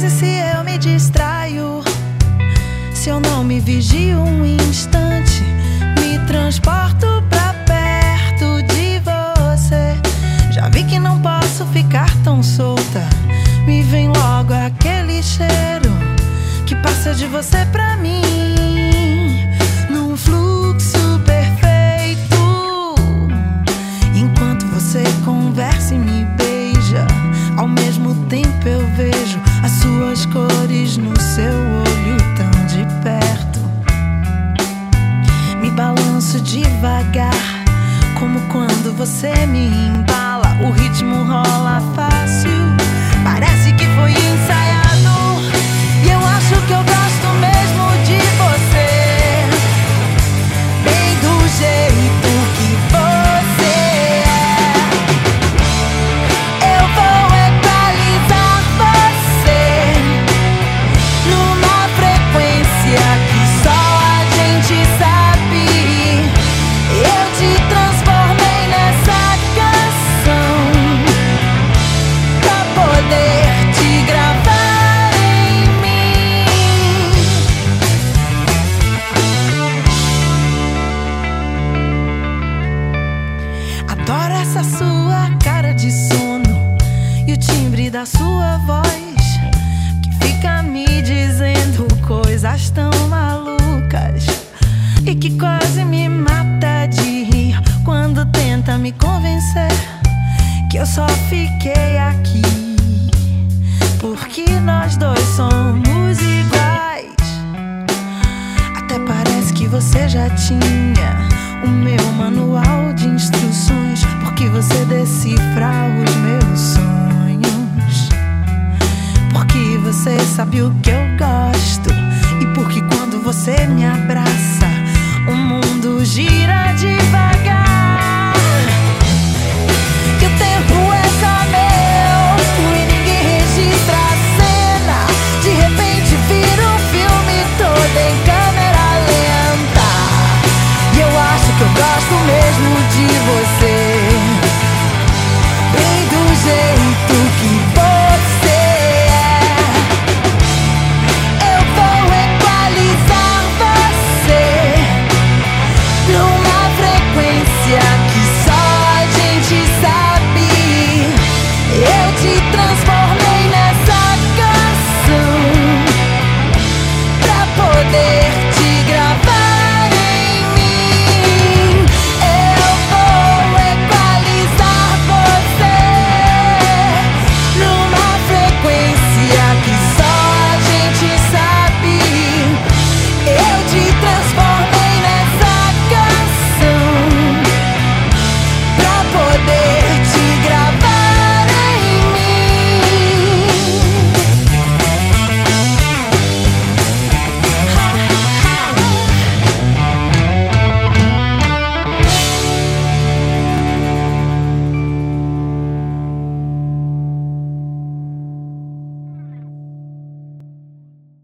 Vezes, se eu me distraio, se eu não me vigio um instante, me transporto pra perto de você. Já vi que não posso ficar tão solta. Me vem logo aquele cheiro que passa de você pra mim. Devagar, como quando você me embala. O ritmo rola fácil, parece que foi ensaiado. Essa sua cara de sono e o timbre da sua voz que fica me dizendo coisas tão malucas e que quase me mata de rir quando tenta me convencer que eu só fiquei aqui porque nós dois somos iguais. Até parece que você já tinha o meu manual de instruções, porque você decifra os meus sonhos, porque você sabe o que eu gosto e porque quando você me abraça day.